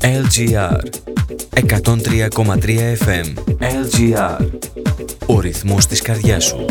LGR 103,3 FM LGR Ο ρυθμός της καρδιάς σου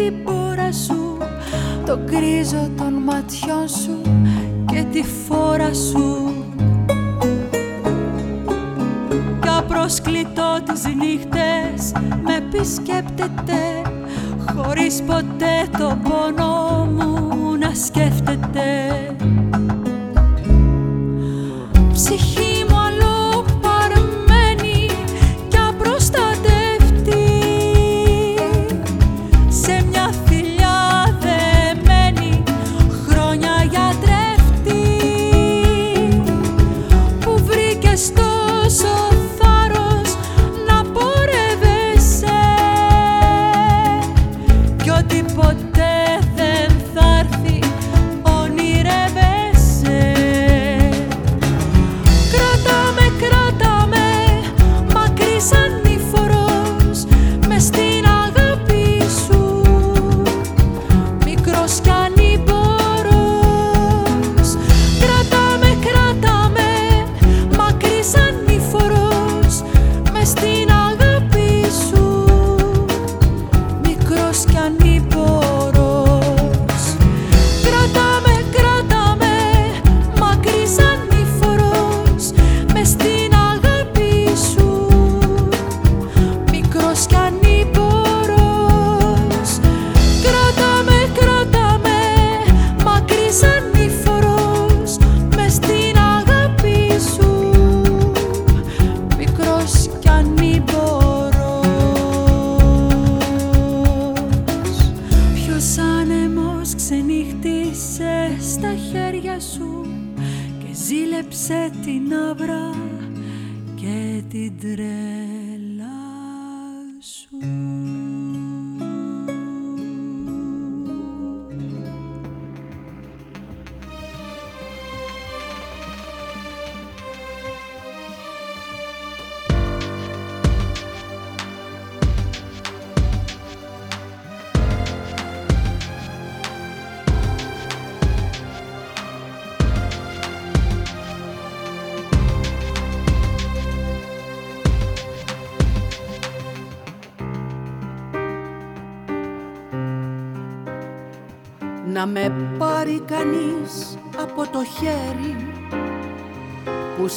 την πόρα σου Το κρίζο των ματιών σου και τη φόρα σου. Κι απροσκλητό τις νύχτες με επισκέπτεται Χωρίς ποτέ το πόνο μου να σκέφτεται.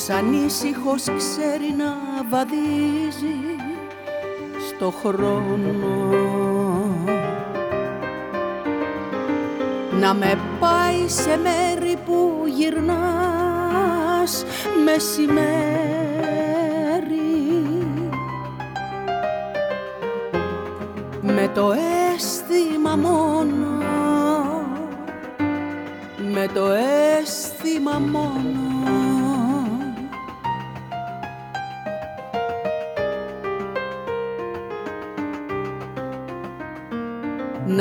Που σαν ήσυχος ξέρει να βαδίζει στο χρόνο. Να με πάει σε μέρη που γυρνάς μεσημέρι. Με το αίσθημα μόνο με το αίσθημα μόνο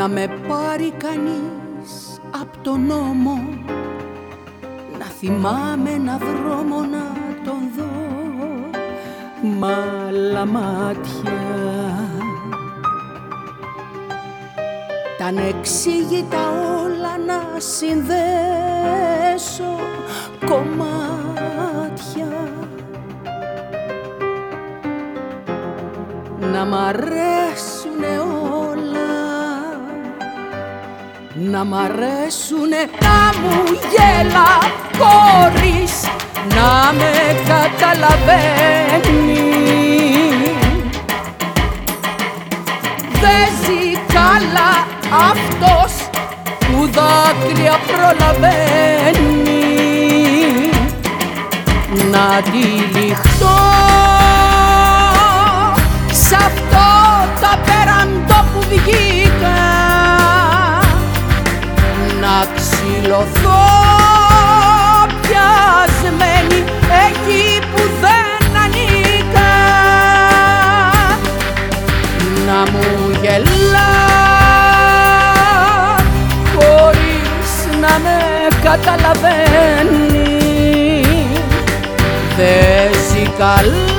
να με πάρει κανείς από τον νόμο να θυμάμαι ένα δρόμο να τον δω μ' άλλα μάτια. Τα ανεξήγητα όλα να συνδέσω κομμάτια. Να μ' αρέσουνε να μ' αρέσουνε. Να μου γέλα χωρίς να με καταλαβαίνεις. Δεν ζει καλά αυτός που δάκρυα προλαβαίνει. Να τυλιχτώ σ' αυτό το απέραντο που βγήκα ξυλωθώ. Πιασμένη εκεί που δεν ανήκα. Να μου γελάς χωρίς να με καταλαβαίνεις. Δεν ζει καλά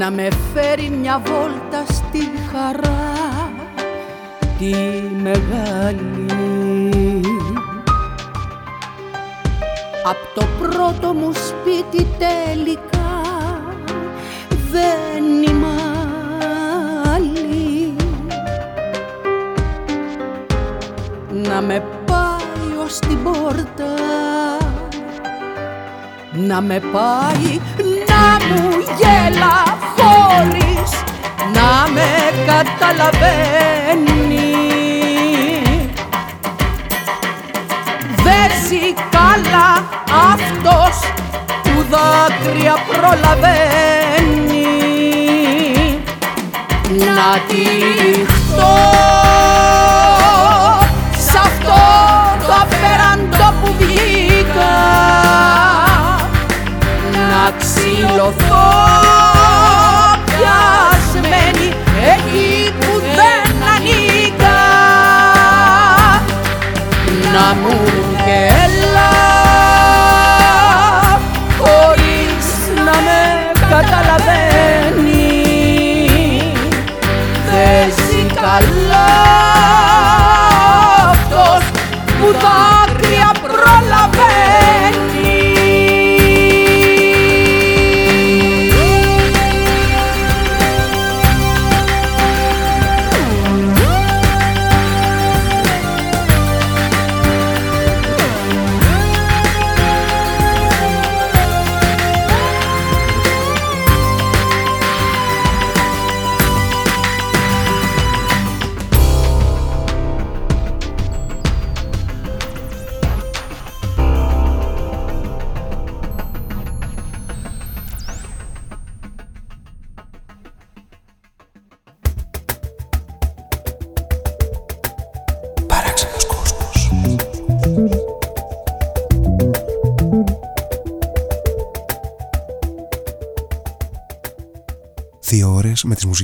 Να με φέρει μια βόλτα στη χαρά Τη μεγάλη. Απ' το πρώτο μου σπίτι τελικά Δεν είμαι άλλη. Να με πάει ως την πόρτα να με πάει να μου γέλα. χωρίς να με καταλαβαίνει. Δεν ζει καλά αυτός που δάκρυα προλαβαίνει. Να τυχτώ σ' αυτό το απέραντο που βγήκα. Να ξυλωθώ πιασμένη να μου γελά χωρίς να με καταλαβαίνεις δεν ζει καλά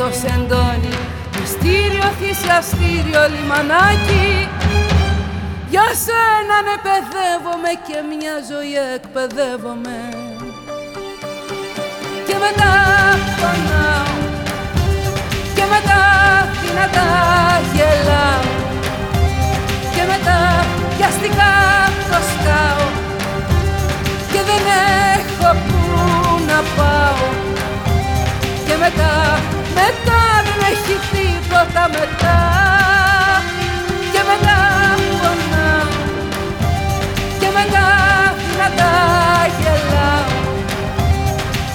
το σεντόνι Μυστήριο, θυσιαστήριο, λιμανάκι. Για σένα ναι παιδεύομαι και μια ζωή εκπαιδεύομαι. Και μετά φωνάω Και μετά δυνατά γελάω. Και μετά πιαστικά προσκάω Και δεν έχω που να πάω. Και μετά μετά δεν έχει τίποτα μετά. Και μετά πονά και μετά τα γελάω.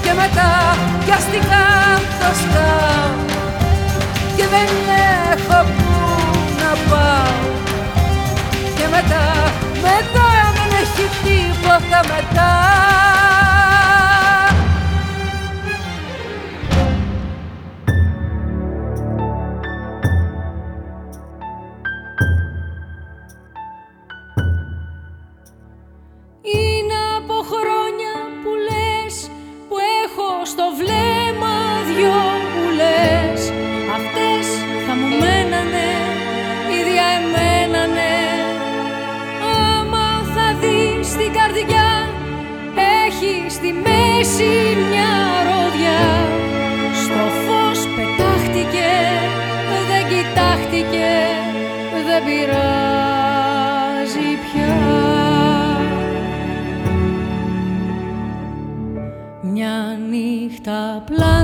Και μετά κι αστικά το σκάω και δεν έχω που να πάω. Και μετά, μετά δεν έχει τίποτα μετά. está plana.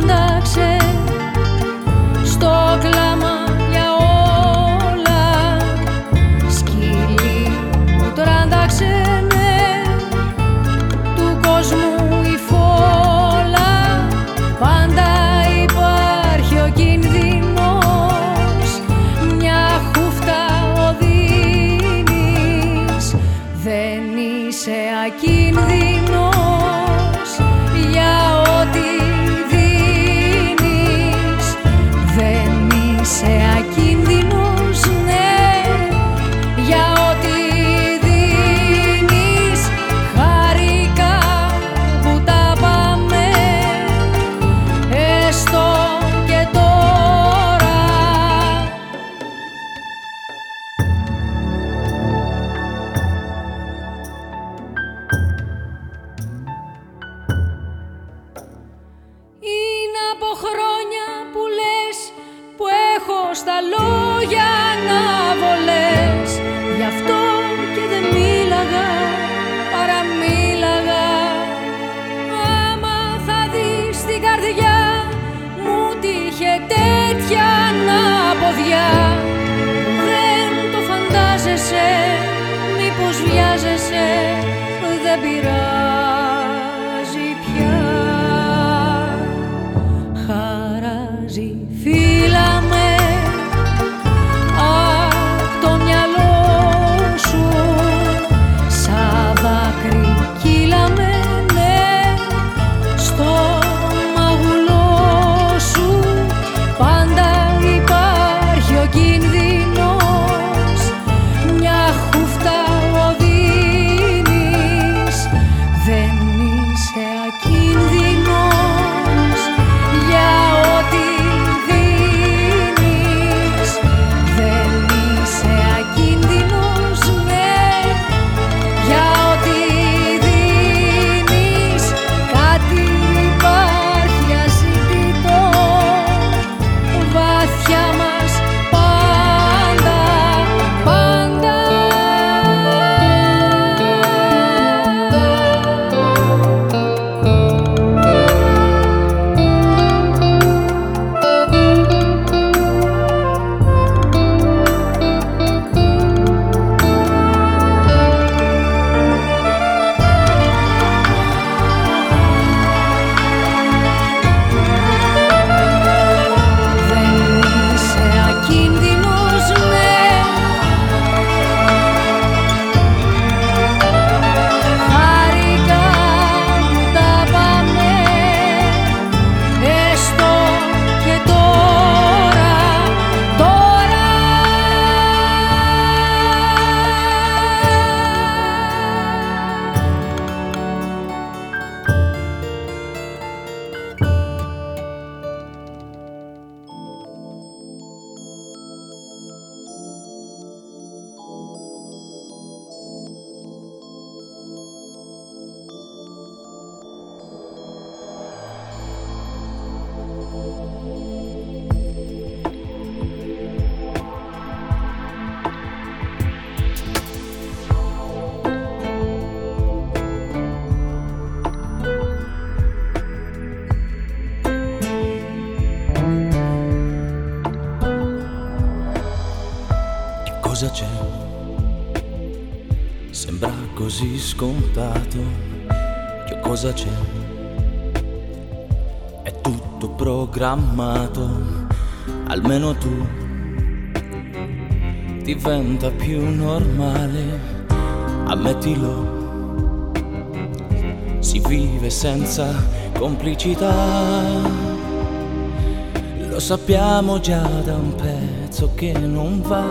Sappiamo già da un pezzo che non va,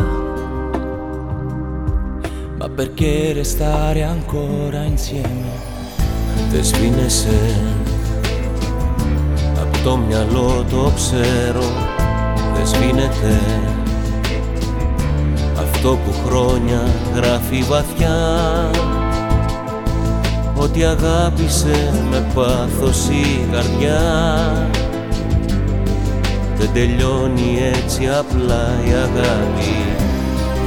ma perché restare ancora insieme? Te sfine το μυαλό το ξέρω δεν σβήνεται αυτό που χρόνια γράφει βαθιά ότι αγάπησε με πάθος η καρδιά δεν τελειώνει έτσι απλά η αγάπη.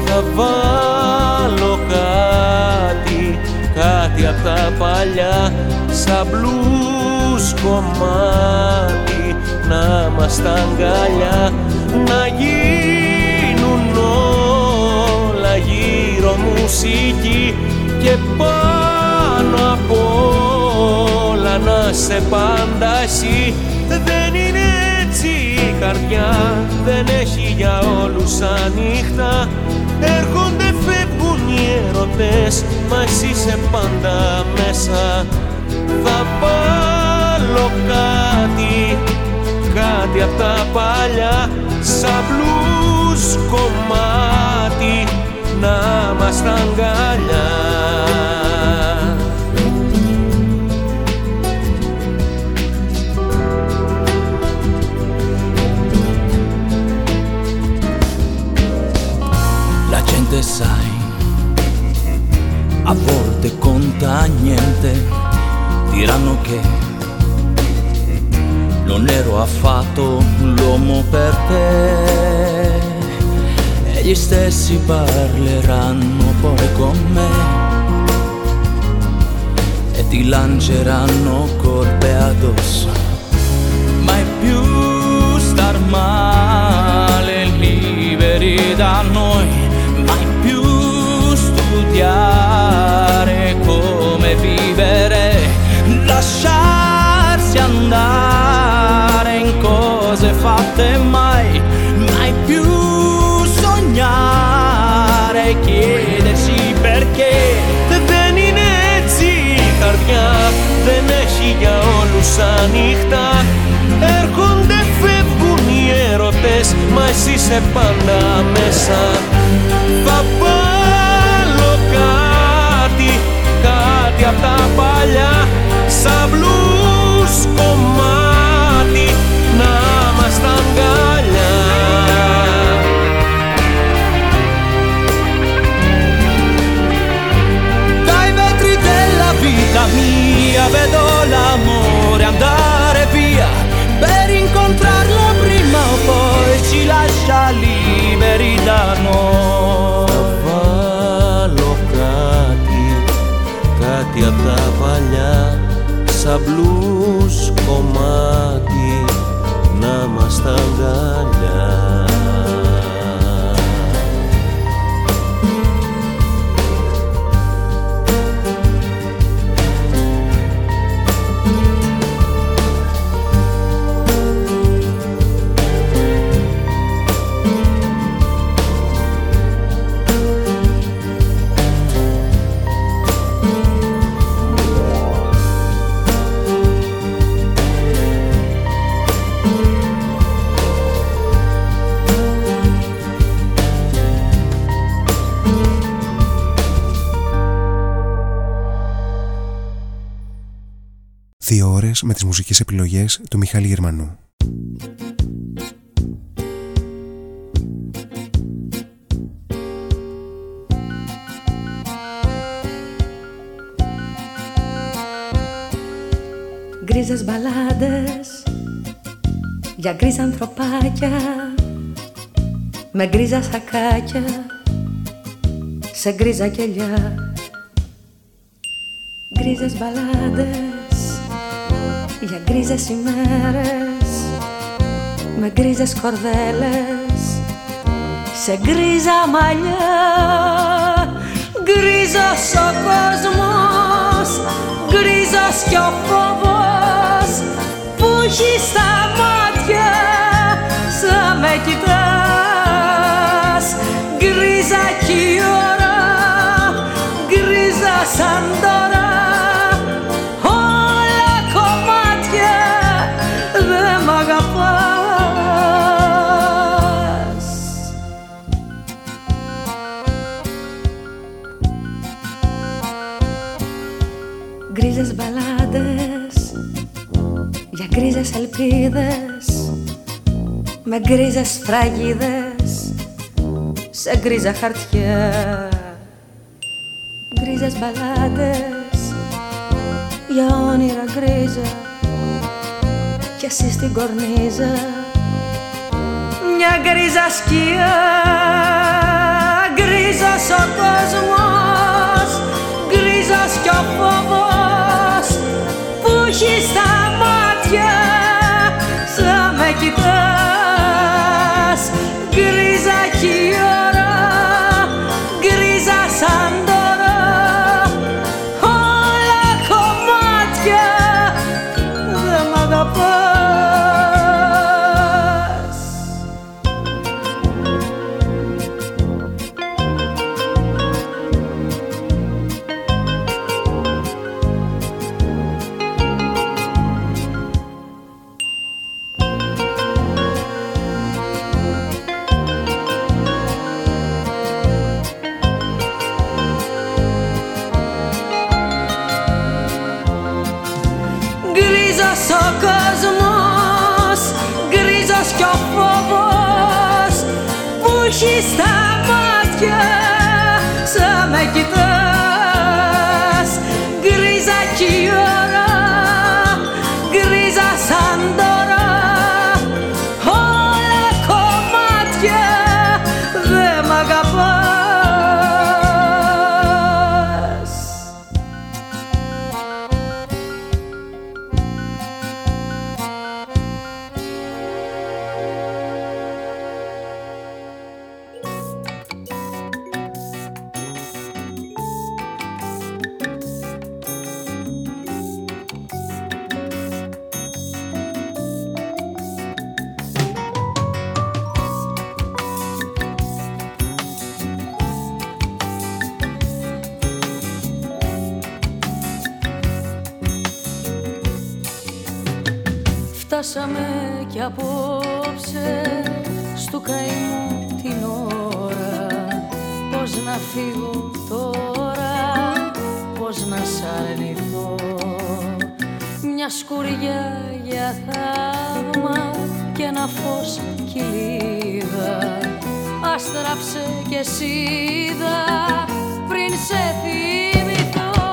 Θα βάλω κάτι, κάτι απ' τα παλιά σαν μπλούς κομμάτι. Να μας τα αγκαλιά να γίνουν όλα γύρω μουσική. Και πάνω απ' όλα να σε πάντα εσύ καρδιά δεν έχει για όλους ανοιχτά. Έρχονται φεύγουν οι ερωτές μα εσύ είσαι πάντα μέσα. Θα βάλω κάτι κάτι απ' τα παλιά σαν μπλου κομμάτι να μας αγκαλιά Gente sai, a volte conta niente, diranno che non ero affatto l'uomo per te. E gli stessi parleranno poi con me e ti lanceranno colpe addosso. Mai più star male andare in cose fatte mai, mai più sognare, chiedersi perché. Δεν είναι έτσι η καρδιά Δεν έχει για όλους ανοιχτά Έρχονται, φεύγουν οι έρωτες Μα εσύ είσαι πάντα μέσα Θα βάλω κάτι Κάτι απ' τα παλιά liberi da noi. βάλω κάτι, κάτι απ' τα παλιά σαν μπλούς κομμάτι να μας τα αγκαλιά. Με τις μουσικές επιλογές του Μιχάλη Γερμανού. Γκρίζες μπαλάντες για γκρίζα ανθρωπάκια με γκρίζα σακάκια σε γκρίζα κελιά Γκρίζες μπαλάντες για γκρίζες ημέρες με γκρίζες κορδέλες. Σε γκρίζα μαλλιά γκρίζος ο κόσμος γκρίζος κι ο φόβος. Που έχει στα μάτια σαν με κοιτάς. Γκρίζα κι η ώρα γκρίζα σαν τώρα γκρίζες ελπίδες με γκρίζες φραγίδες σε γκρίζα χαρτιά. Γκρίζες μπαλάντες για όνειρα γκρίζα κι εσύ στην κορνίζα. Μια γκρίζα σκιά γκρίζος ο κόσμος γκρίζος κι ο φόβος που έχει στα μια σκουριά για θαύμα και ένα φως κυλίδα, άστραψε και σίδα πριν σε θυμηθώ.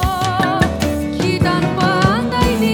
Κι ήταν πάντα η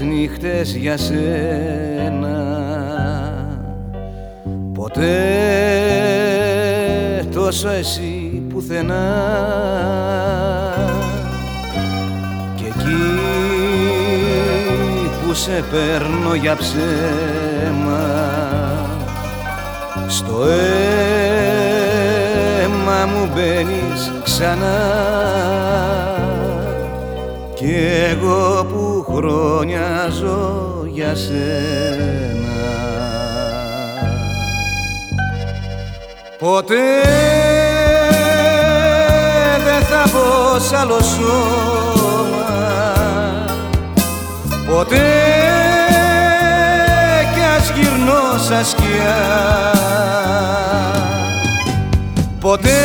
νύχτες για σένα. Ποτέ τόσο εσύ πουθενά. Και εκεί που σε παίρνω για ψέμα Στο αίμα μου μπαίνεις ξανά κι εγώ που χρόνια ζω για σένα. Ποτέ δεν θα πω σ' άλλο σώμα. Ποτέ κι ας γυρνώ σαν σκιά Ποτέ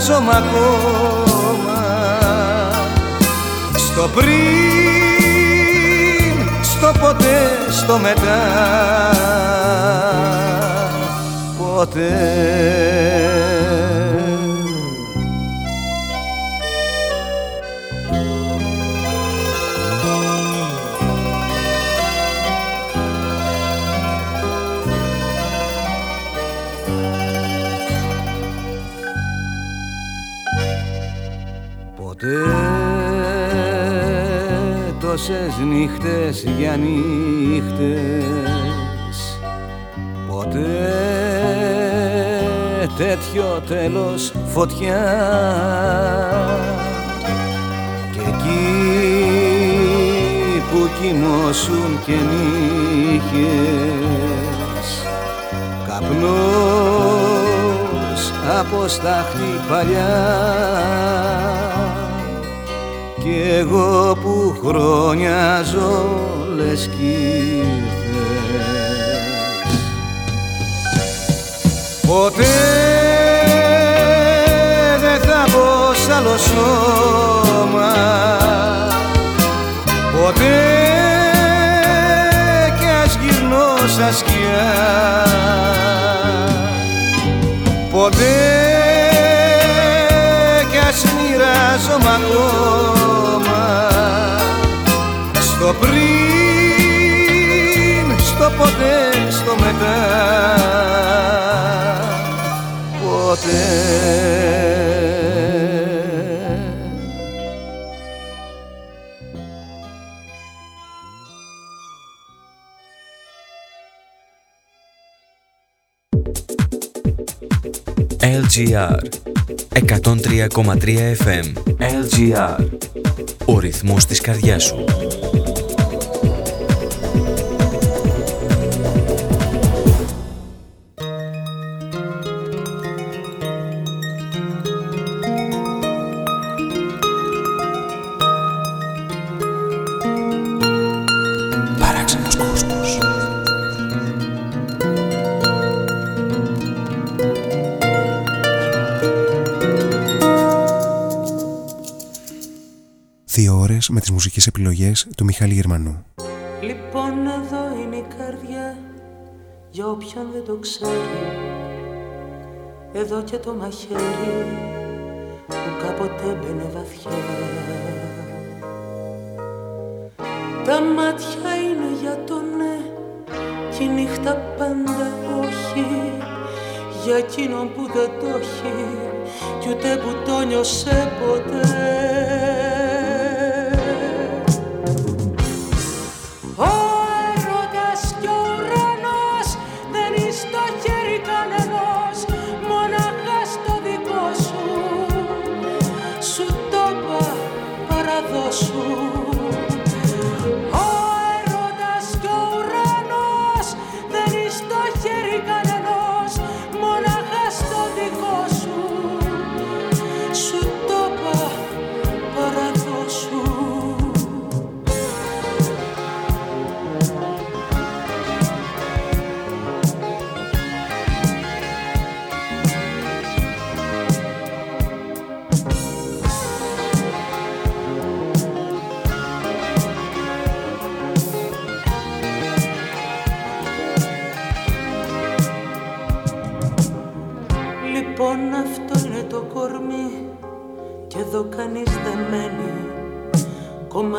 μοιράζομαι ακόμα. Στο πριν, στο ποτέ, στο μετά. Ποτέ Ποτέ τόσες νύχτες για νύχτες. Ποτέ τέτοιο τέλος φωτιά. Και εκεί που κοιμώσουν και νύχες Καπνός από στάχτη παλιά. Κι εγώ που χρόνια ζω λες κι ήρθες Ποτέ δεν θα μπω σ' άλλο σώμα. Ποτέ κι ας γυρνώ σαν σκιά Ποτέ κι ας μοιράζομαι ακόμα Στο πριν, στο ποτέ, στο μετά Ποτέ. LGR 103,3 FM LGR Ο ρυθμός της καρδιάς σου επιλογές του Μιχάλη Γερμανού. Λοιπόν εδώ είναι η καρδιά για όποιον δεν το ξέρει. Εδώ και το μαχαίρι που κάποτε μπαινε βαθιά. Τα μάτια είναι για το ναι και η νύχτα πάντα όχι. Για εκείνον που δεν το έχει κι ούτε που το νιώσε ποτέ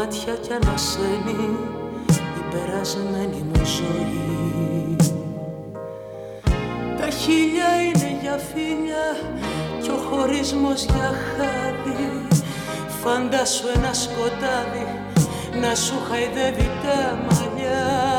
κομμάτια κι ανασένει η περασμένη μου ζωή. Τα χίλια είναι για φίλια και ο χωρισμός για χάδι. Φαντάσου ένα σκοτάδι να σου χαϊδεύει τα μαλλιά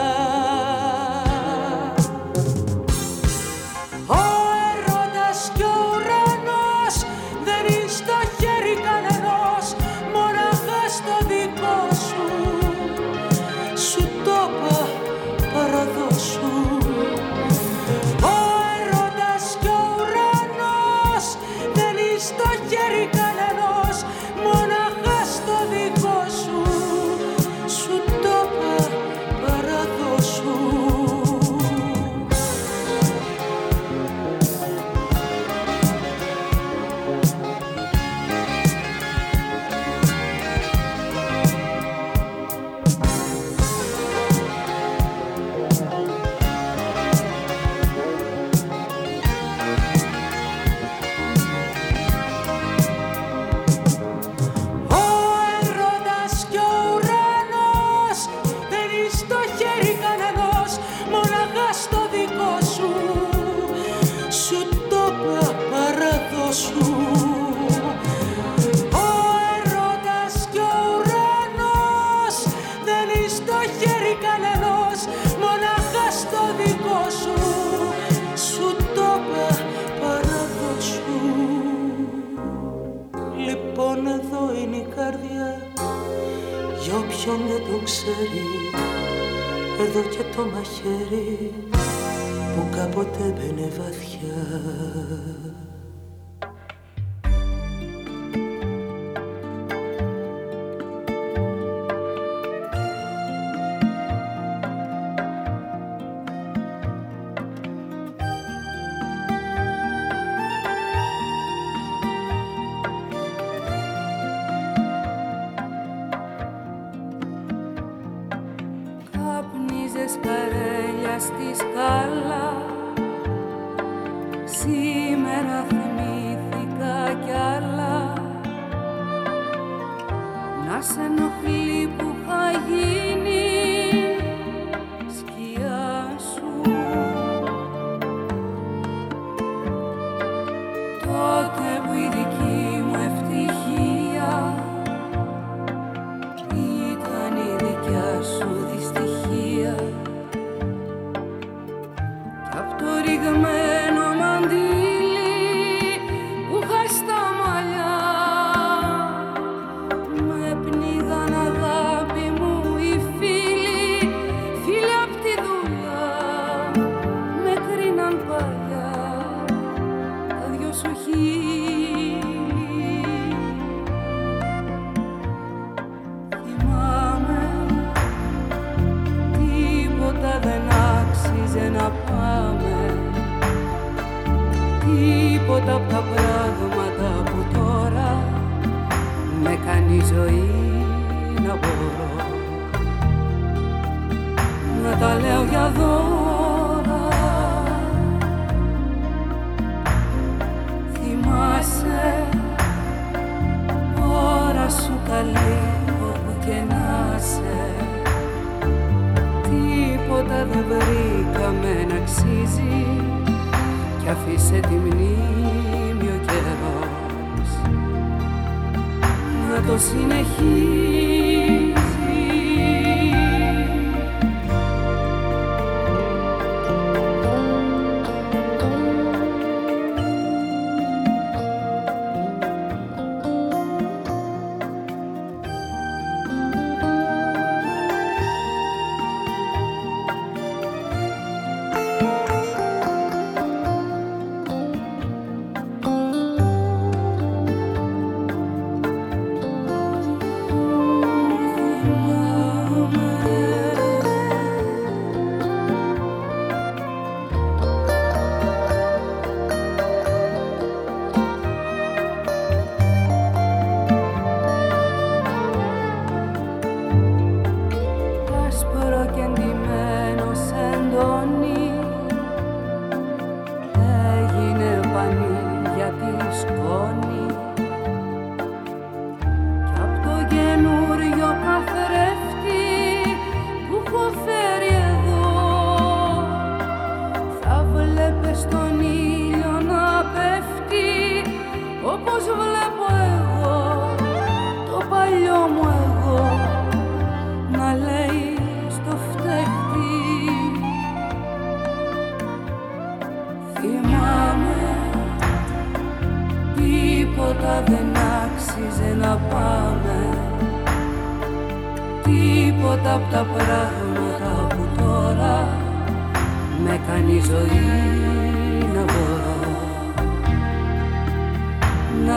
καρέλιας της καλάς.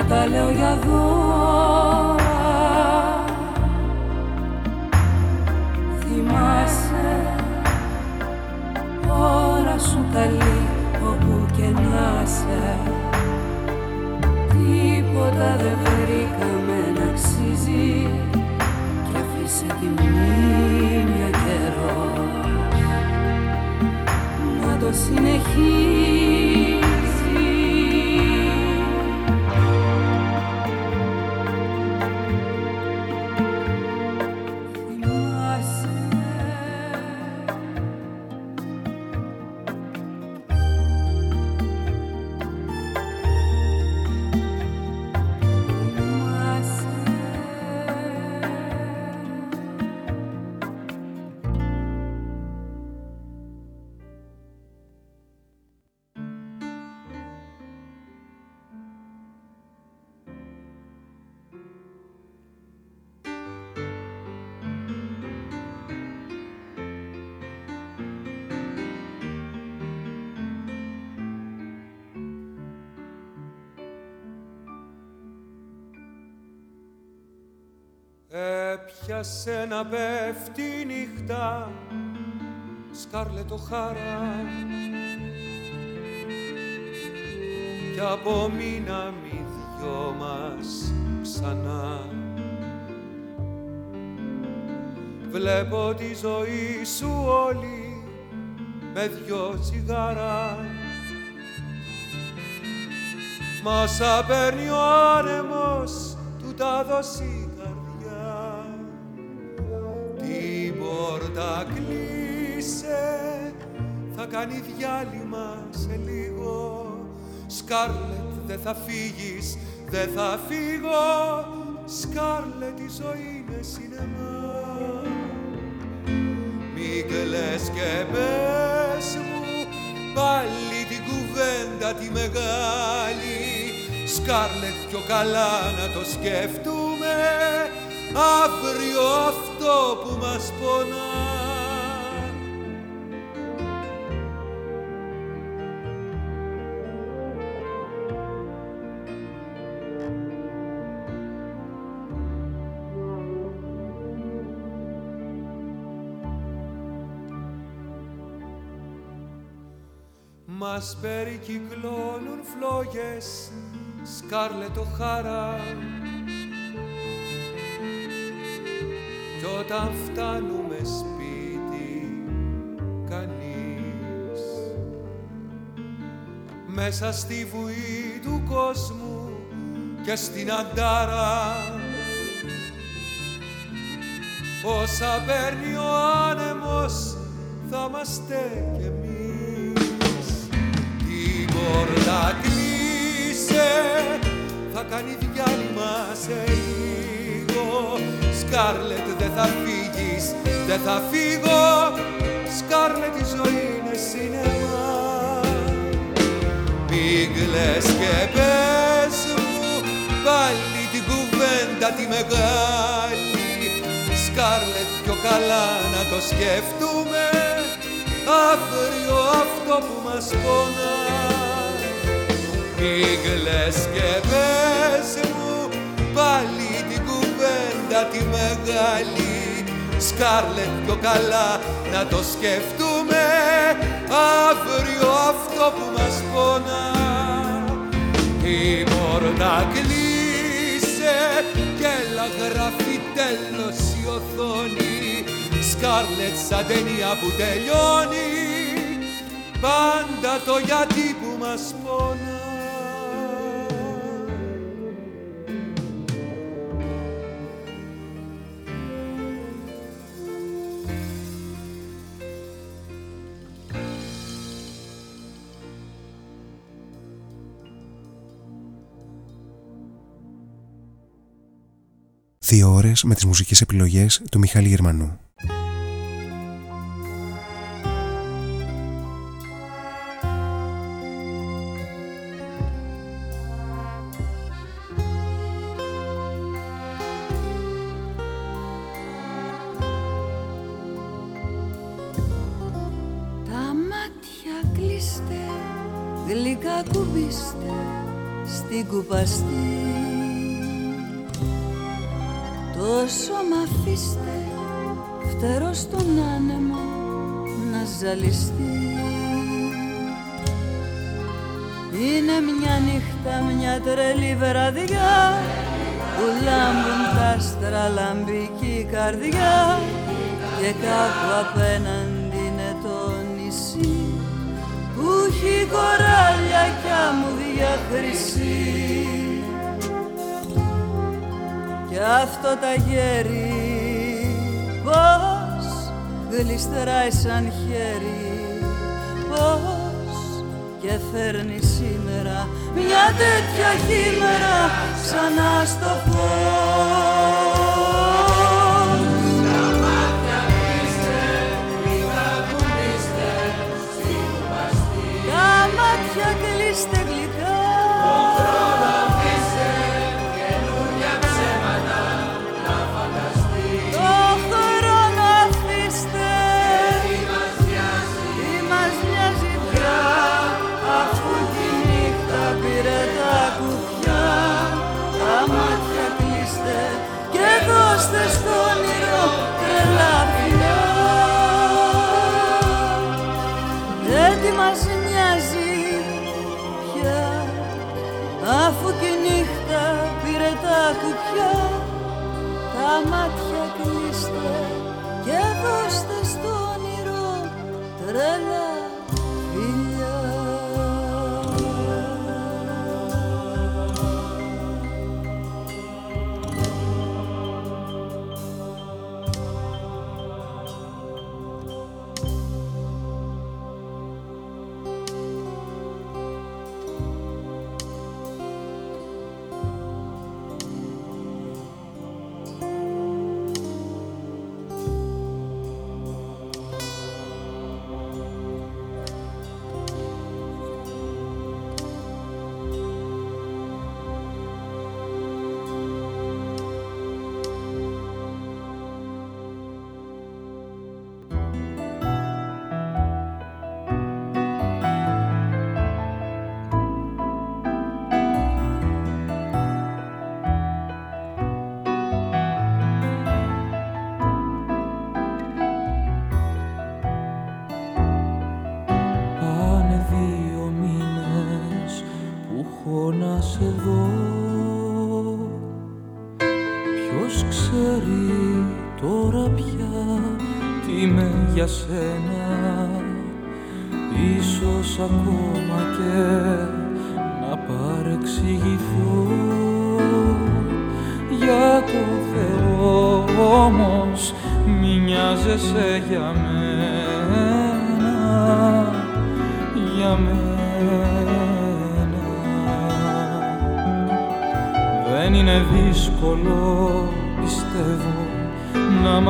Τα λέω για δώρα. Θυμάσαι ώρα σου καλή όπου και να σε τίποτα δεν βρήκαμε να αξίζει και αφήσε τη μνήμη καιρό να το συνεχίσεις Έπιασε να πέφτει η νύχτα σκάρλετο χάρα. Κι απομείναμε δυο μας ξανά. Βλέπω τη ζωή σου όλη με δυο τσιγάρα. Μας παίρνει ο άνεμος του τα δώσει πόρτα κλείσε θα κάνει διάλειμμα σε λίγο. Σκάρλετ δεν θα φύγεις, δεν θα φύγω. Σκάρλετ η ζωή είναι σινεμά. Μη κλαις και πες μου πάλι την κουβέντα τη μεγάλη. Σκάρλετ πιο καλά να το σκεφτούμε αύριο αυτό που μας πονά. Μας περικυκλώνουν φλόγες, σκάρλετο χάρα κι όταν φτάνουμε σπίτι κανείς μέσα στη βουή του κόσμου και στην αντάρα. Όσα παίρνει ο άνεμος θα είμαστε κι εμείς. Την πόρτα κλείσε θα κάνει διάλειμμα σε λίγο Σκάρλετ δεν θα φύγεις, δεν θα φύγω. Σκάρλετ η ζωή είναι σινεμά. Μην και πες μου πάλι την κουβέντα τη μεγάλη. Σκάρλετ πιο καλά να το σκεφτούμε αύριο αυτό που μας πονά Μην και πες μου πάλι κουβέντα τη μεγάλη Σκάρλετ πιο καλά να το σκεφτούμε αύριο αυτό που μας πονά η πόρτα κλείσε και έλα γράφει τέλος η οθόνη. Σκάρλετ σαν ταινία που τελειώνει πάντα το γιατί που μας πονά Δύο ώρες με τις μουσικές επιλογές του Μιχάλη Γερμανού. Τα μάτια κλείστε, γλυκά κουμπίστε στην κουπαστή να ζαλιστεί Είναι μια νύχτα, μια τρελή βραδιά. Που λάμπουν τα άστρα λαμπική καρδιά. Και κάπου απέναντι είναι το νησί. Που έχει κοράλια κι άμμουδια χρυσή. Κι αυτό τα γέρι πως γλιστράει σαν χέρι. Πως και φέρνει σήμερα μια τέτοια χήμερα ξανά στο φως μάτια κλείστε και δώστε για σένα Ίσως ακόμα και να παρεξηγηθώ. Για το Θεό όμως μη νοιάζεσαι για μένα Για μένα. Δεν είναι δύσκολο πιστεύω να μ'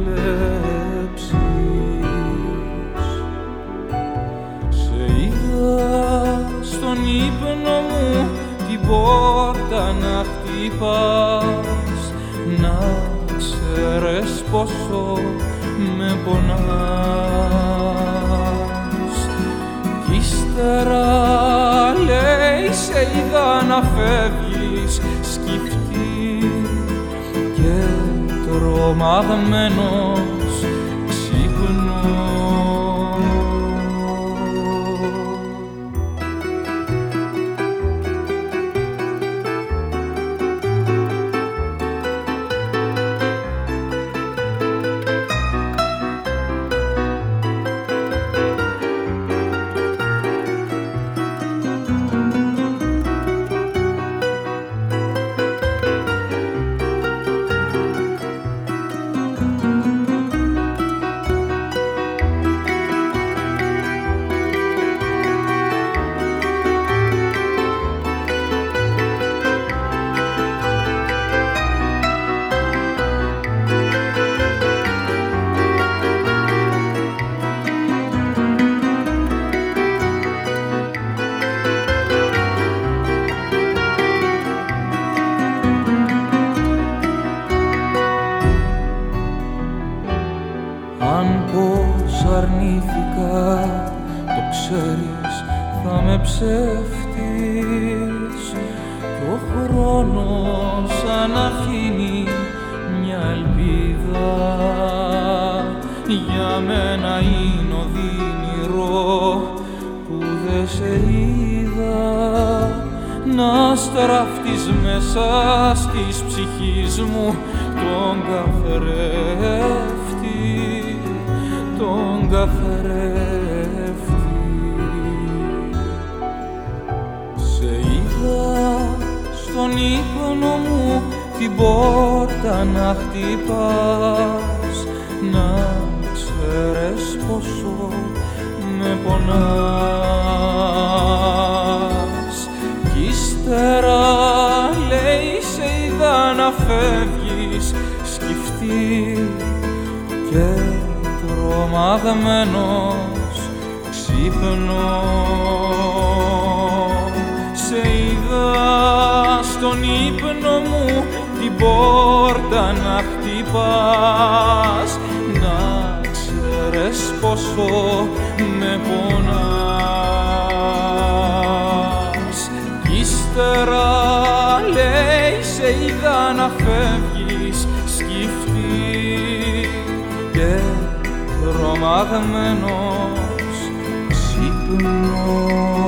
χτυπάς, να ξέρεις πόσο με πονάς. Κι ύστερα λέει σε είδα να φεύγεις. Τρομαγμένος. ξύπνος μένα είναι οδυνηρό που δεν σε είδα. Να στραφτείς μέσα στις ψυχής μου τον καθρέφτη τον καθρέφτη. Σε είδα στον ύπνο μου την πόρτα να χτυπάς να ξέρεις πόσο με πονάς. Κι ύστερα λέει σε είδα να φεύγεις. Σκυφτή και τρομαγμένος ξύπνω σε είδα στον ύπνο μου την πόρτα να χτυπάς. να ξέρεις πόσο με πονάς. Κι ύστερα λέει σε είδα να φεύγεις σκυφτή και τρομαγμένος ξύπνω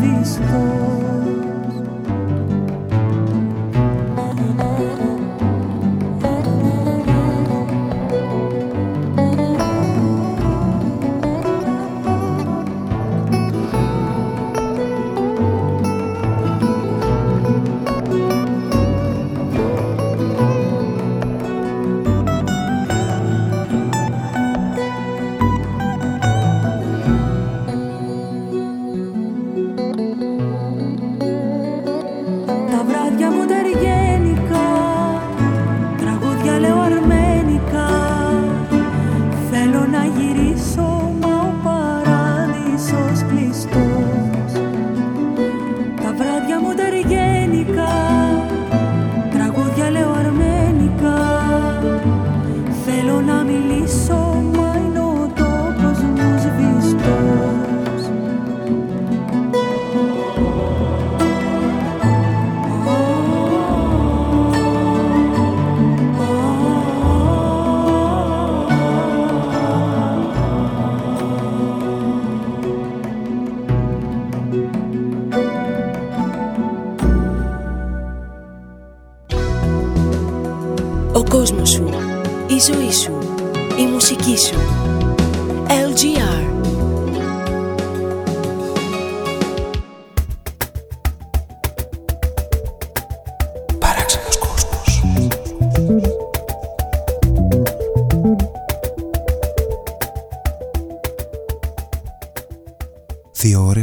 visto.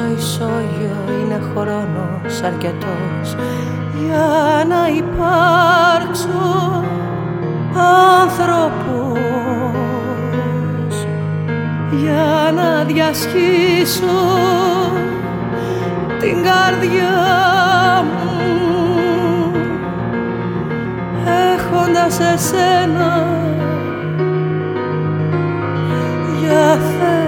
Στο ισόγειο είναι χρόνος αρκετός. Για να υπάρξω άνθρωπος. Για να διασχίσω την καρδιά μου. Έχοντας εσένα για Θεό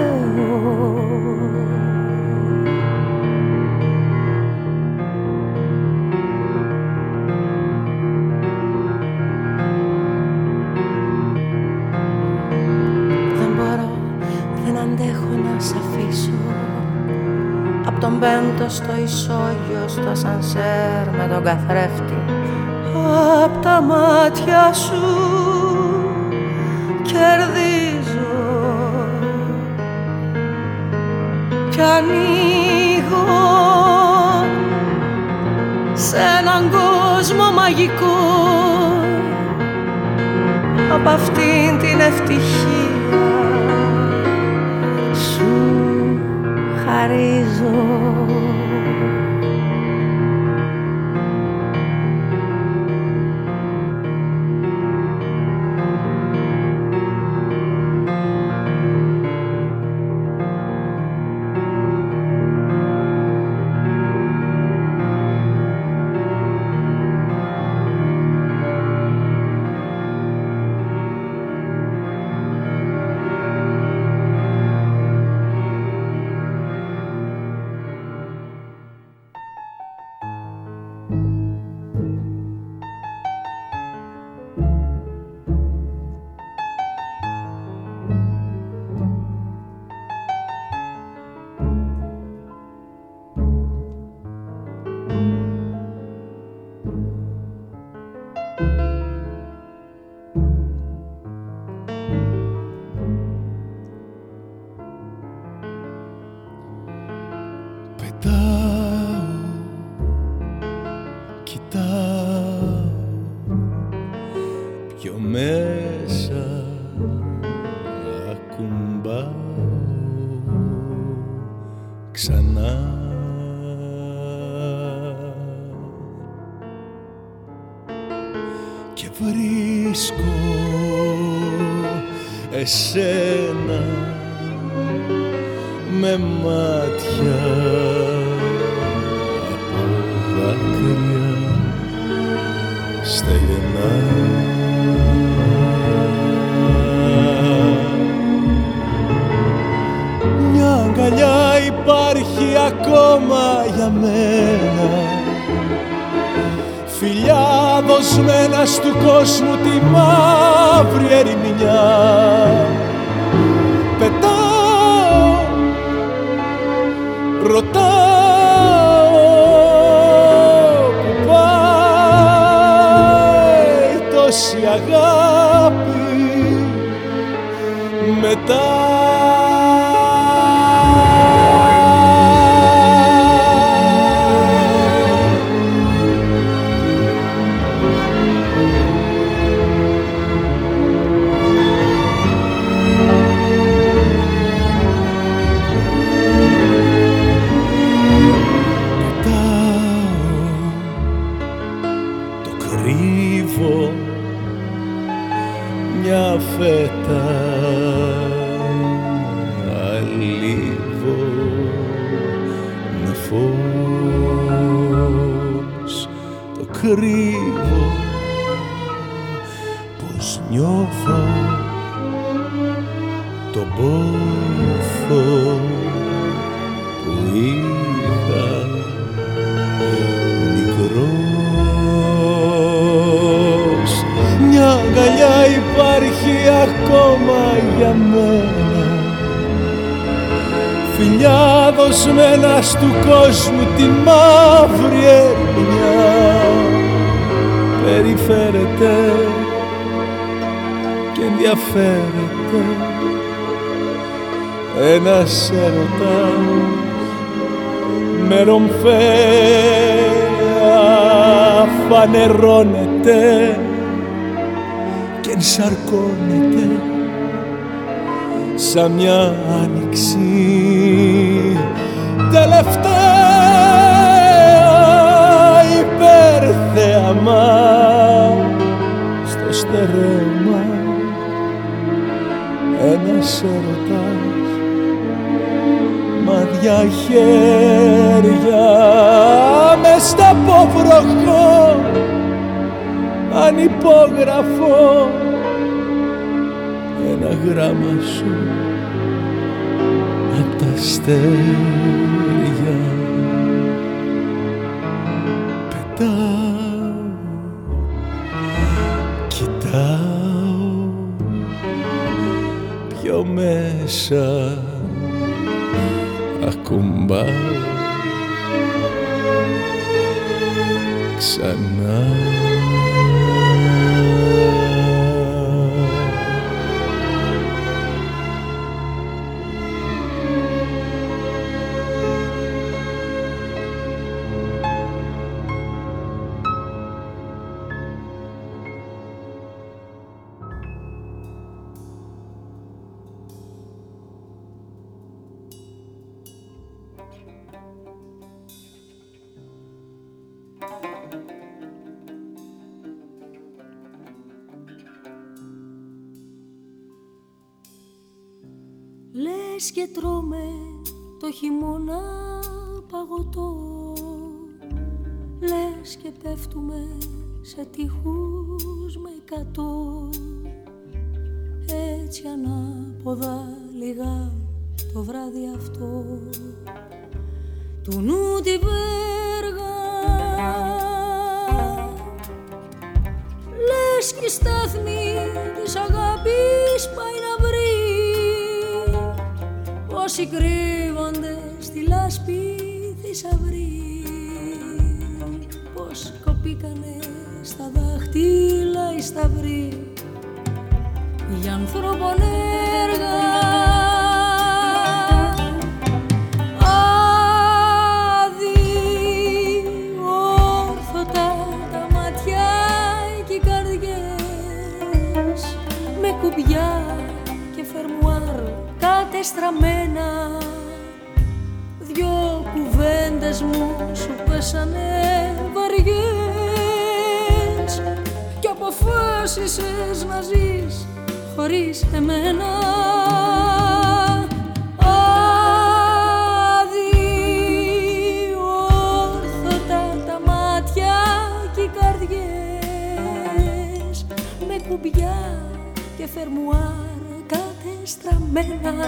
τον πέμπτο στο ισόγειο, στο ασανσέρ με τον καθρέφτη. Απ' τα μάτια σου κερδίζω. Κι ανοίγω σε έναν κόσμο μαγικό. Απ' αυτήν την ευτυχία σου χαρίζω stay βέργα Λες κι στάθμη της αγάπης πάει να βρει. Όσοι κρύβονται στη λάσπη θησαυρή Πώς κοπήκανε στα δάχτυλα οι σταυροί. Για ανθρώπων στραμμένα. Δυο κουβέντες μου σου πέσανε βαριές. Και αποφάσισες να ζεις χωρίς εμένα. Αδιόρθωτα τα μάτια και οι καρδιές. Με κουμπιά και φερμουάρ κατεστραμμένα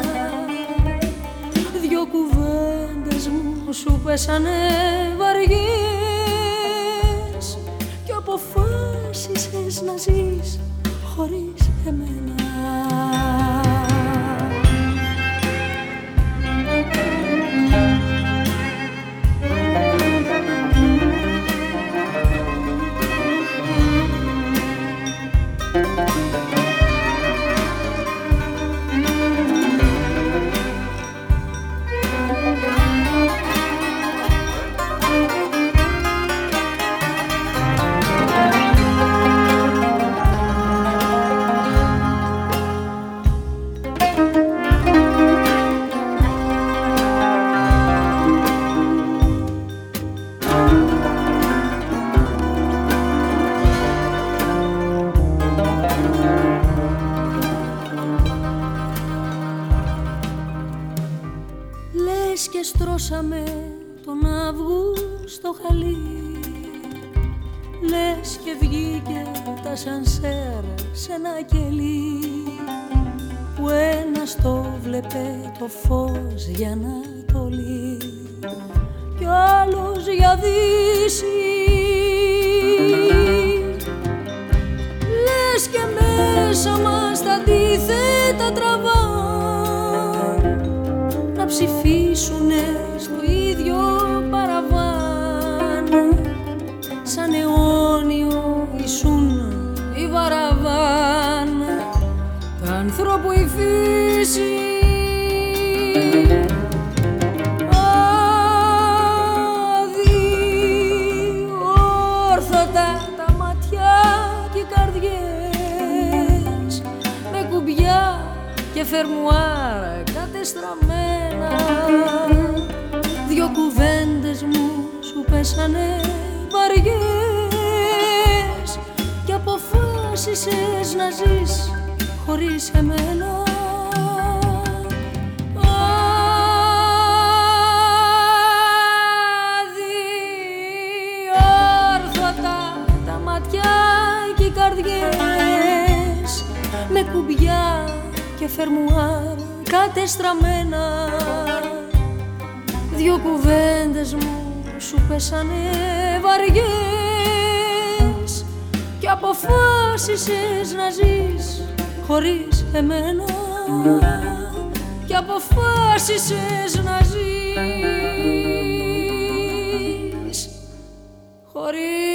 Δυο κουβέντες μου σου πέσανε βαριές. Κι αποφάσισες να ζεις χωρίς κουμπιά και φερμουάρ κατεστραμμένα. Δυο κουβέντες μου σου πέσανε βαριές και αποφάσισες να ζεις χωρίς εμένα. Και αποφάσισες να ζεις χωρίς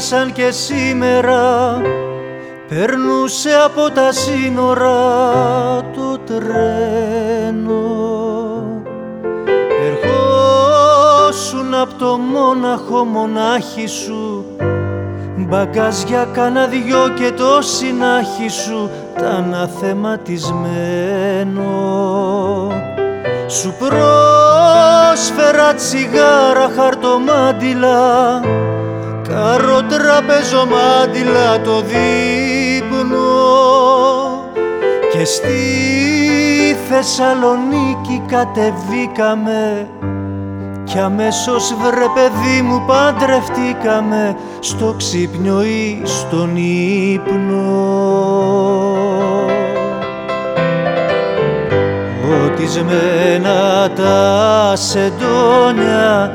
Σαν και σήμερα Περνούσε από τα σύνορα το τρένο. Ερχόσουν από το μόναχο μονάχη σου Μπαγκάζια κάνα δυο και το συνάχη σου τα αναθεματισμένο. Σου πρόσφερα τσιγάρα χαρτομάντιλα Κάρο τραπεζομάντιλα το δείπνο Και στη Θεσσαλονίκη κατεβήκαμε κι αμέσως βρε παιδί μου παντρευτήκαμε στο ξύπνιο ή στον ύπνο. Οτισμένα τα σεντόνια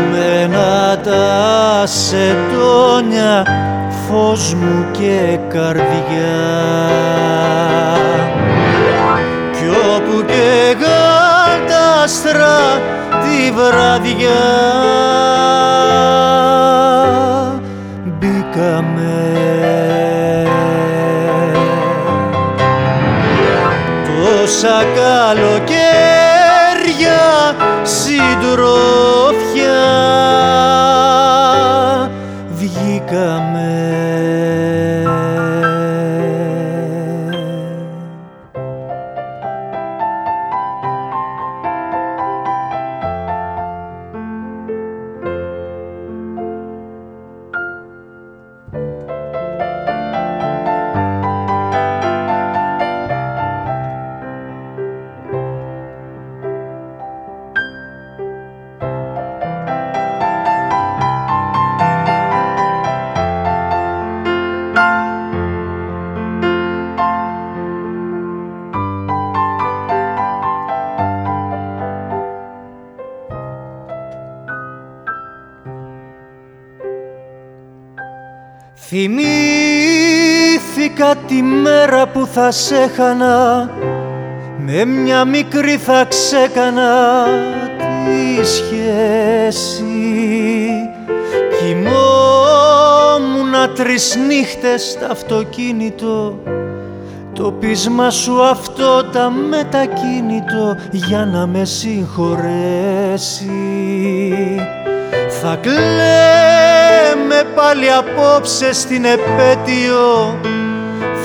ποτισμένα τα σετόνια φως μου και καρδιά. Κι όπου και τα άστρα τη βραδιά. Μπήκαμε. Τόσα καλοκαίρια συντροφιά θα σε χανα με μια μικρή θα ξέκανα τη σχέση. Κοιμόμουνα τρεις νύχτες στο αυτοκίνητο το πείσμα σου αυτό τα μετακίνητο για να με συγχωρέσει. Θα κλαίμε πάλι απόψε στην επέτειο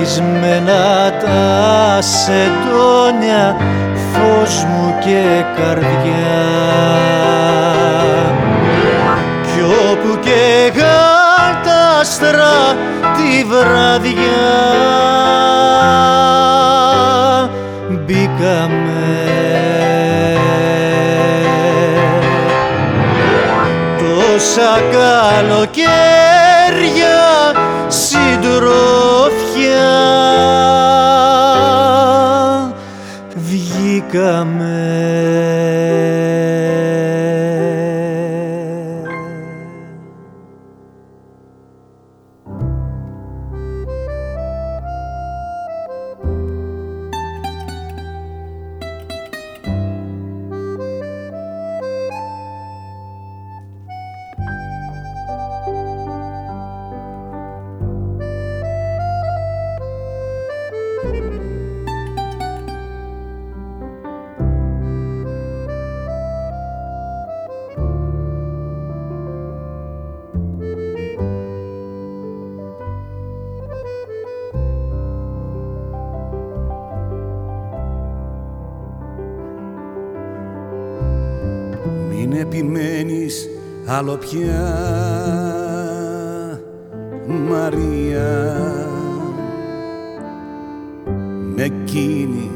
ποτισμένα τα σεντόνια φως μου και καρδιά. Κι όπου και τα άστρα τη βραδιά μπήκαμε. Τόσα καλοκαίρια 哥 επιμένεις άλλο πια Μαρία. Εκείνη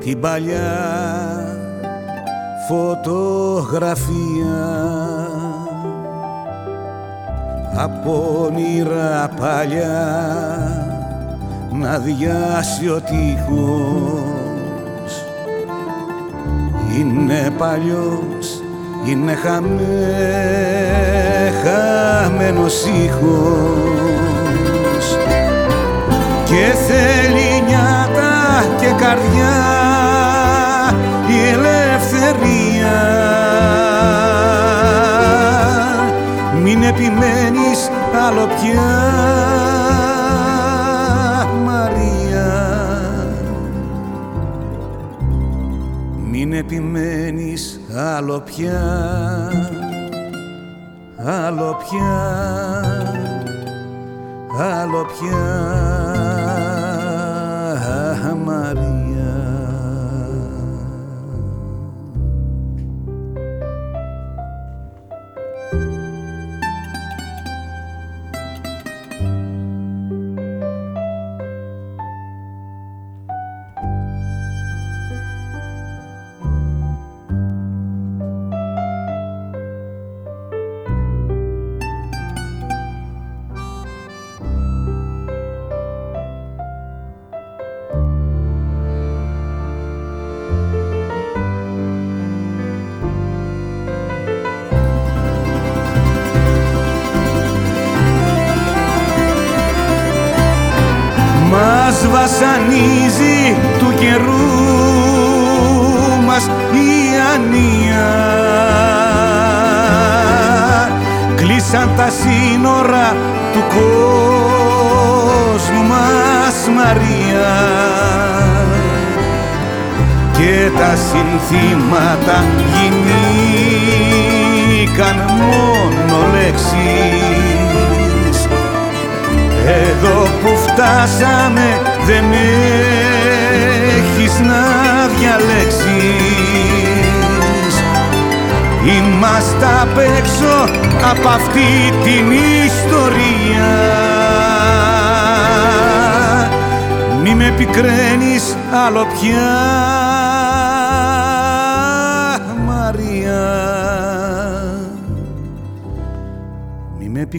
την παλιά φωτογραφία από όνειρα παλιά να διάσει ο τείχος. Είναι παλιός είναι χαμέ, χαμένος ήχος. Και θέλει νιάτα και καρδιά η ελευθερία. Μην επιμένεις άλλο πια Μαρία. Μην επιμένεις άλλο πια άλλο πια άλλο πια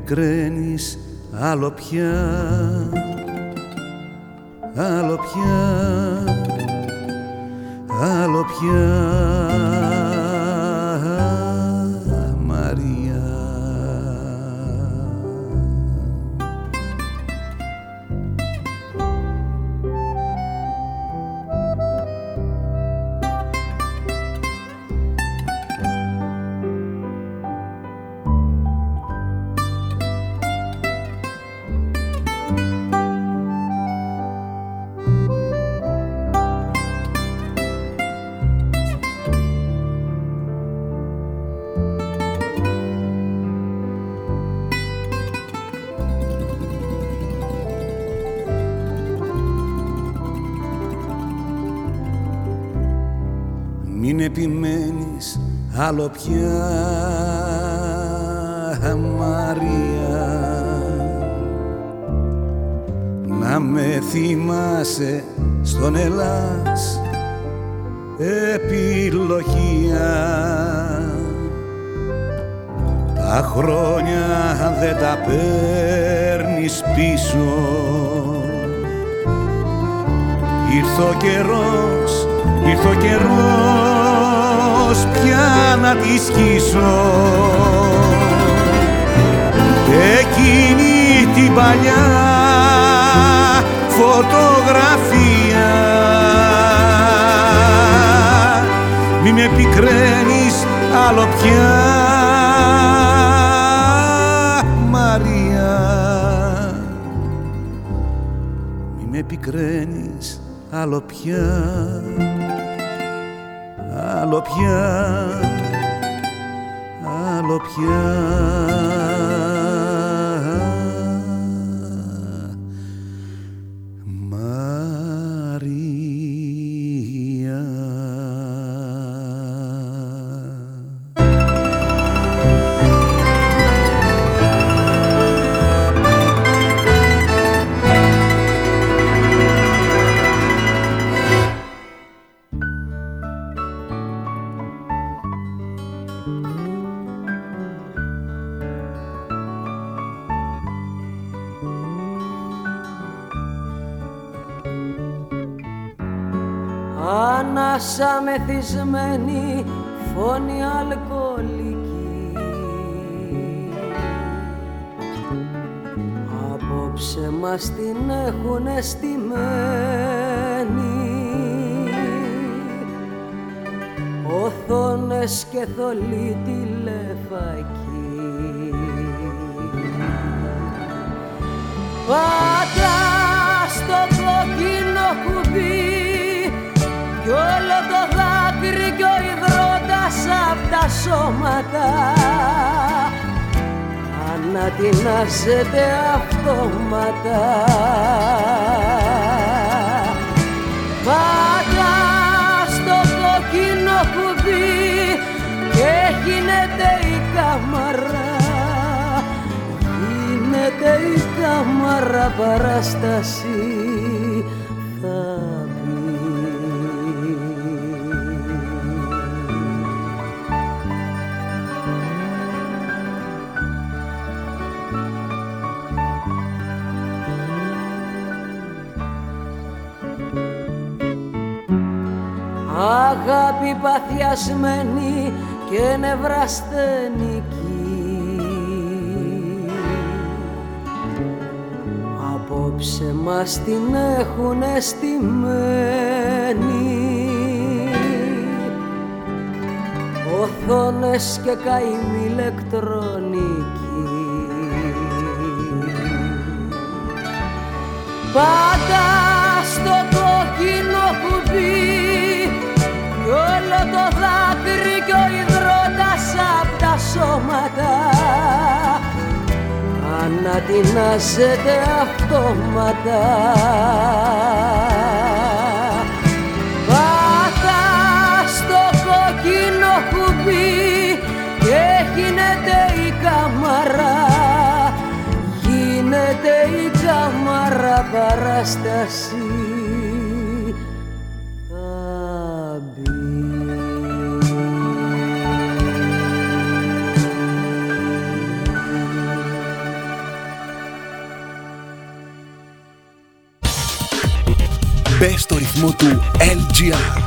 Μη με πικραίνεις άλλο πια άλλο πια Μαρία. Να με θυμάσαι στον Ελλάς επιλογία. Τα χρόνια δεν τα παίρνεις πίσω. Ήρθε ο καιρός, ήρθε ο καιρός πια να τη σκίσω. Εκείνη την παλιά φωτογραφία. Μη με πικραίνεις άλλο πια Μαρία. Μη με πικραίνεις άλλο πια άλλο πια άλλο πια απόψε μας την έχουν αισθημένη οθόνες και καημήλεκτρονικοι. Πάντα στο κόκκινο κουμπί κι όλο το δάκρυ κι ο υδρότας απ' τα σώματα ανατινάσετε αυτόματα Πάτα στο κόκκινο κουμπί και γίνεται η καμαρά. Γίνεται η καμαρά παράσταση. Life Moto LGR.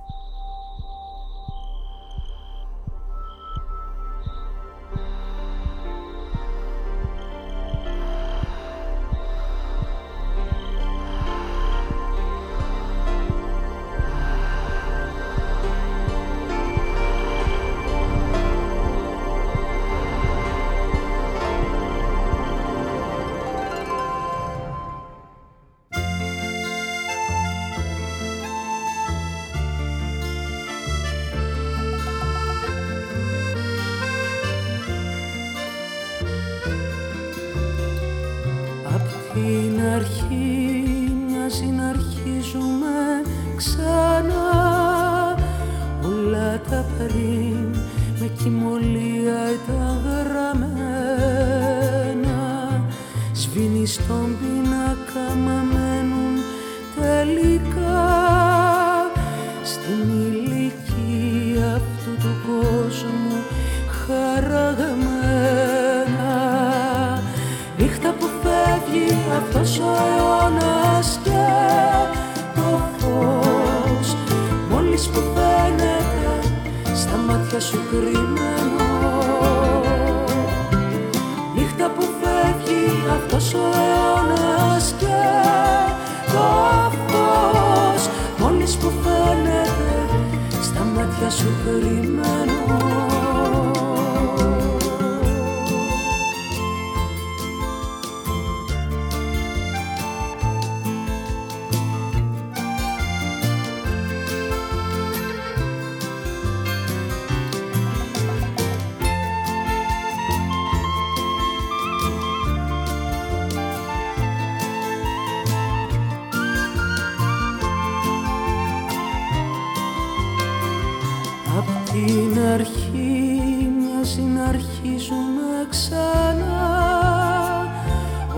Αρχή μοιάζει να αρχίζουμε ξανά.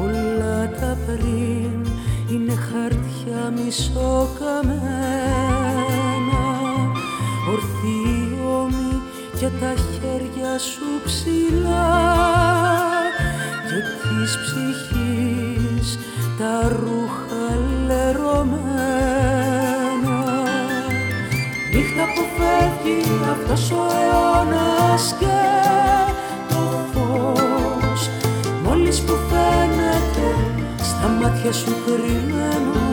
Όλα τα πριν είναι χαρτιά μισοκαμένα Ορθή όμοι και τα χέρια σου ψηλά. Και της ψυχής τα ρούχα λερωμένα Νύχτα που φεύγει αυτός ο αιώνας και το φως. Μόλις που φαίνεται στα μάτια σου κρυμμένο.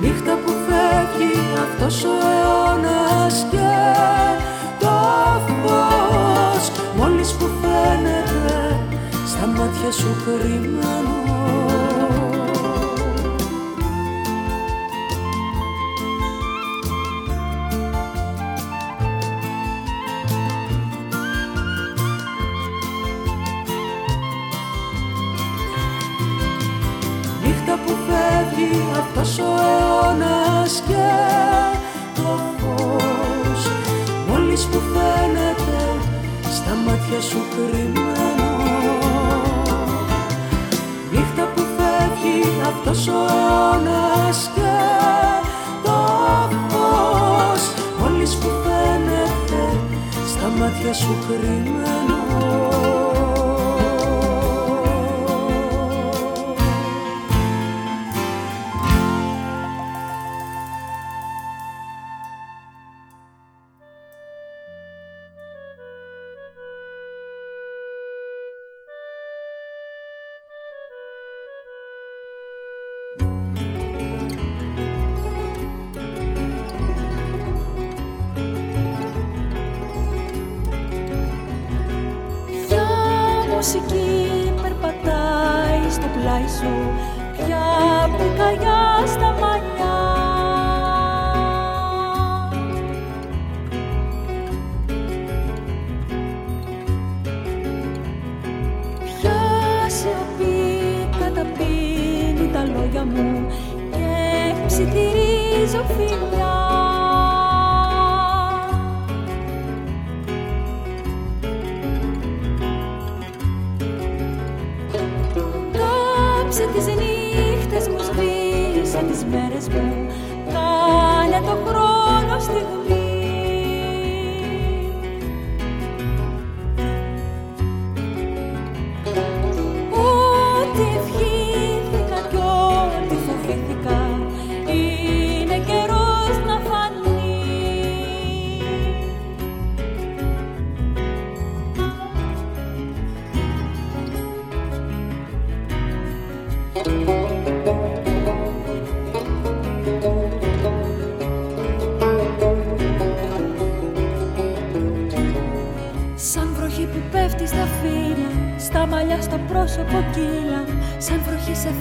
Νύχτα που φεύγει αυτός ο αιώνας και το φως. Μόλις που φαίνεται στα μάτια σου κρυμμένο μάτια σου κρυμμένο. Νύχτα που φεύγει αυτός ο αιώνας και το φως μόλις που φαίνεται στα μάτια σου κρυμμένο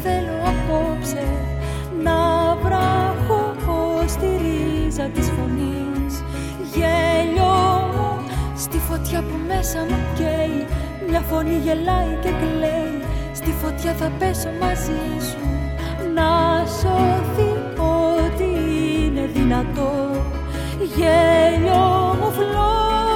θέλω απόψε να βράχω στη ρίζα της φωνής. Γέλιο στη φωτιά που μέσα μου καίει. Μια φωνή γελάει και κλαίει. Στη φωτιά θα πέσω μαζί σου. Να σωθεί ό,τι είναι δυνατό. Γέλιο μου φλο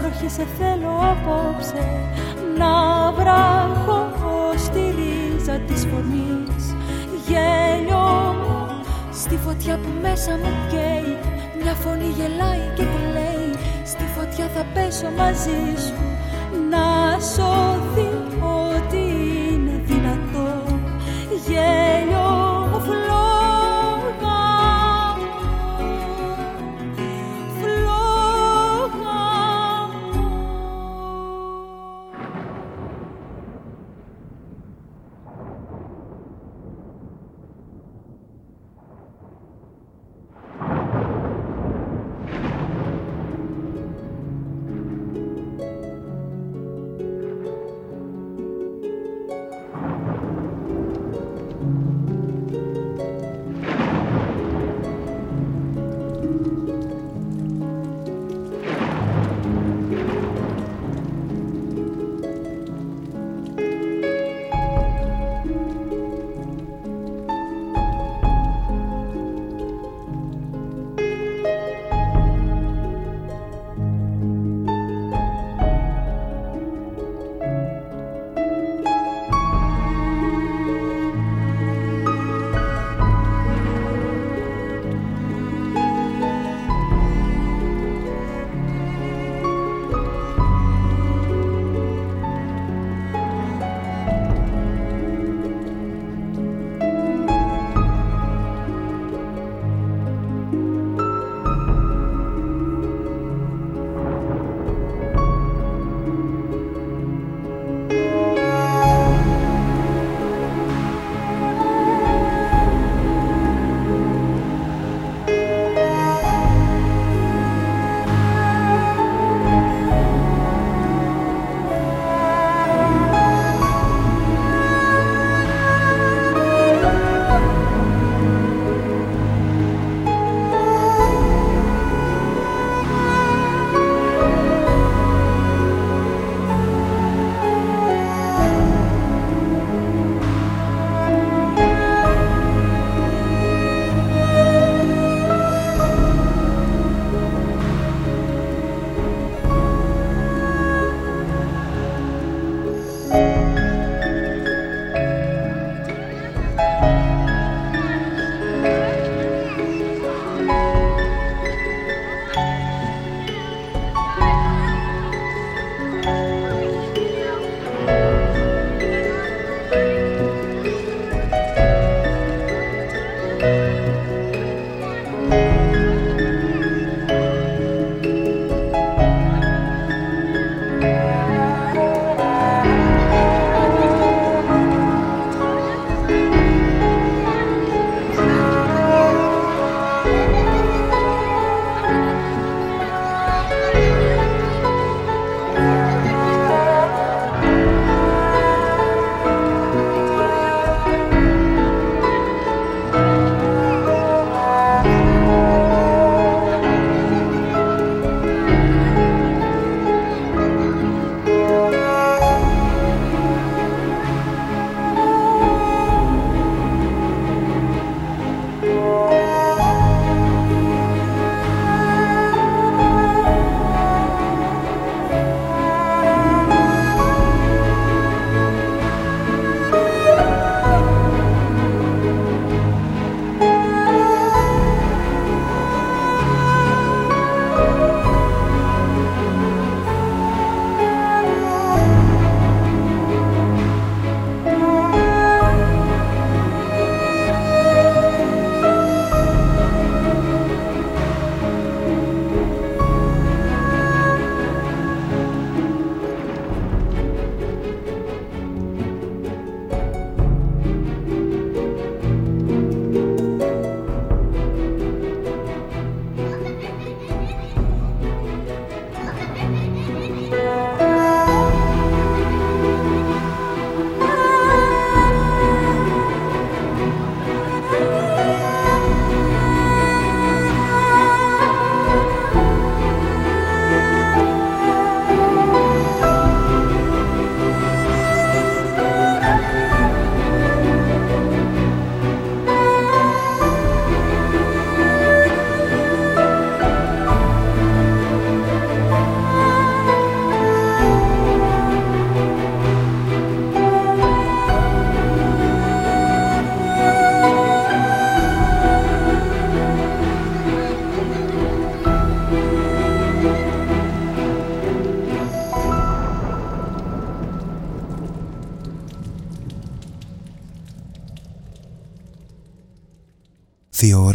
βροχή σε θέλω απόψε. Να βράχω στη ρίζα της φωνής. Γέλιο Στη φωτιά που μέσα μου καίει. Μια φωνή γελάει και κλαίει Στη φωτιά θα πέσω μαζί σου Να σώθει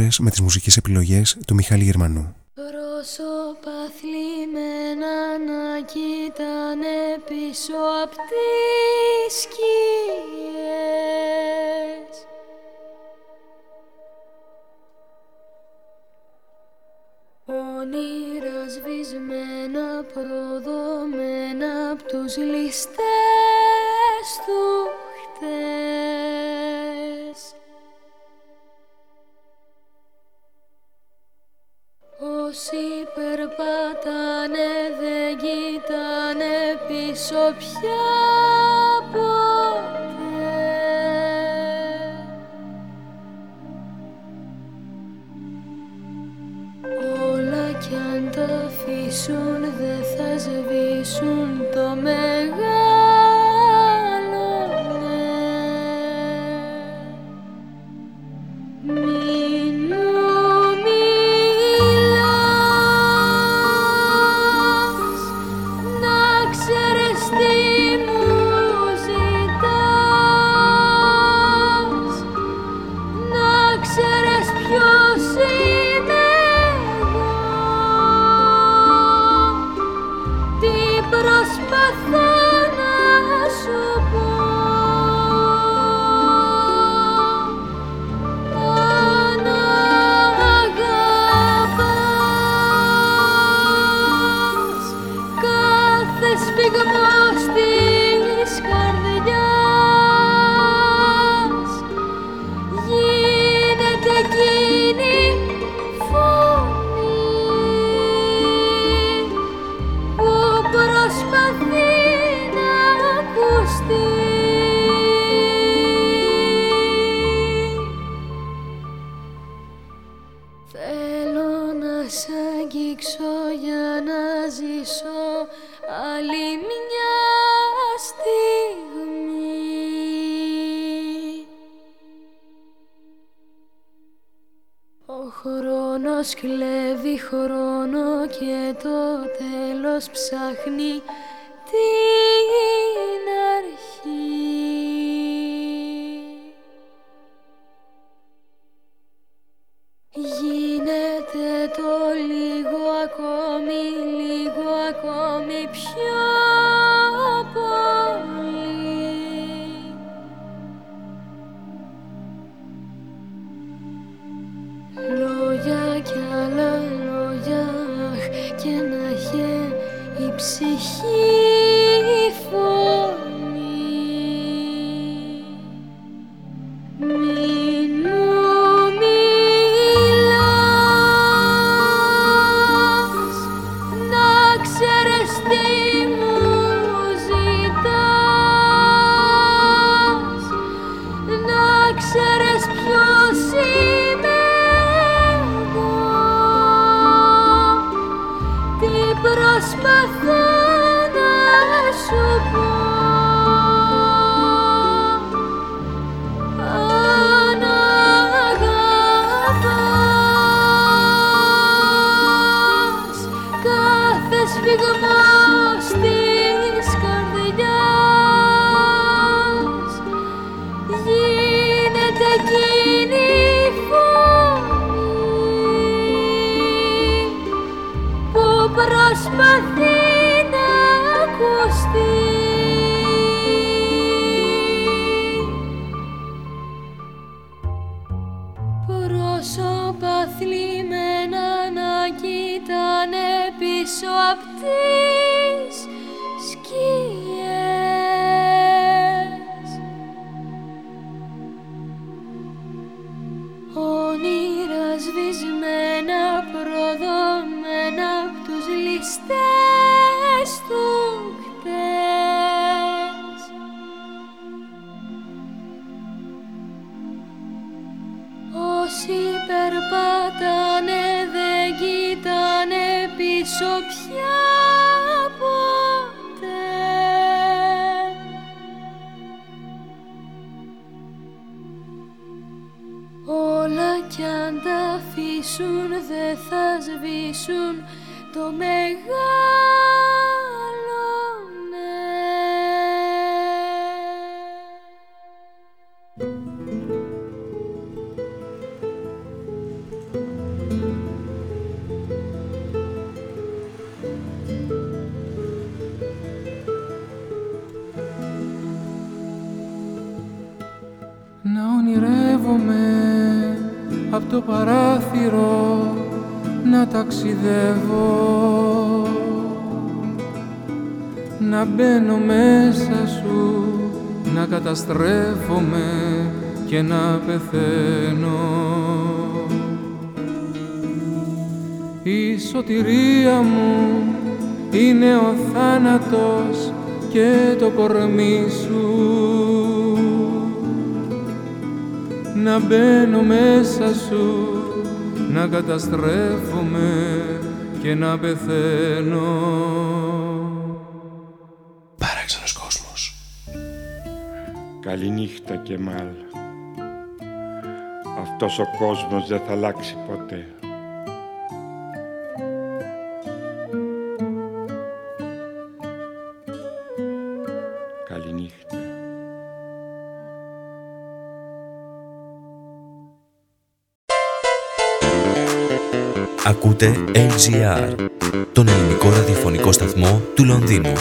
ώρες με τις μουσικές επιλογές του Μιχάλη Γερμανού. Πρόσωπα θλιμμένα να κοίτανε πίσω απ' τις σκιές Όνειρας σβησμένα προδομένα απ' τους ληστές του χτες Όσοι περπάτανε δεν κοίτανε πίσω πια ποτέ. Όλα κι αν τα αφήσουν δεν θα σβήσουν το μεγάλο Πως χρόνο και το τέλος ψάχνει τι σου να καταστρέφομαι και να πεθαίνω. Παράξενος κόσμος. Καληνύχτα και μάλ Αυτός ο κόσμος δεν θα αλλάξει ποτέ Ακούτε LGR, τον ελληνικό ραδιοφωνικό σταθμό του Λονδίνου.